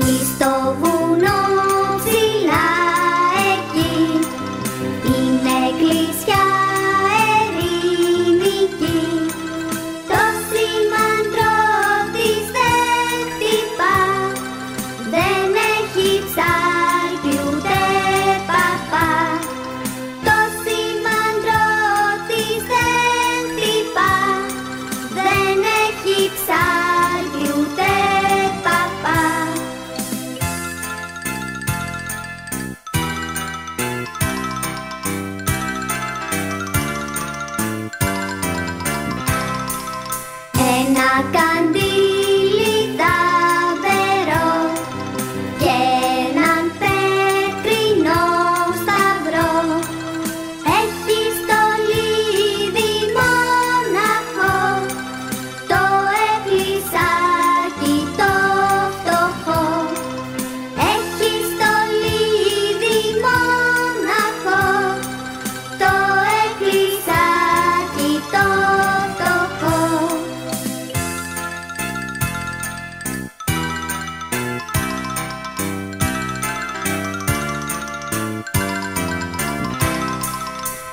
Пістову Saca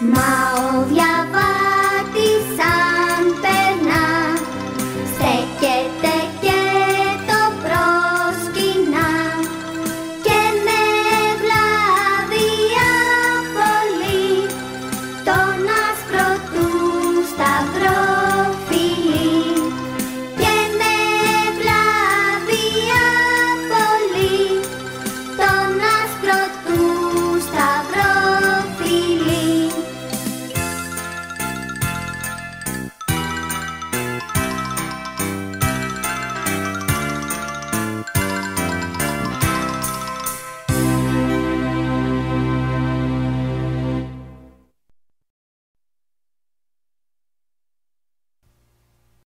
Mouth.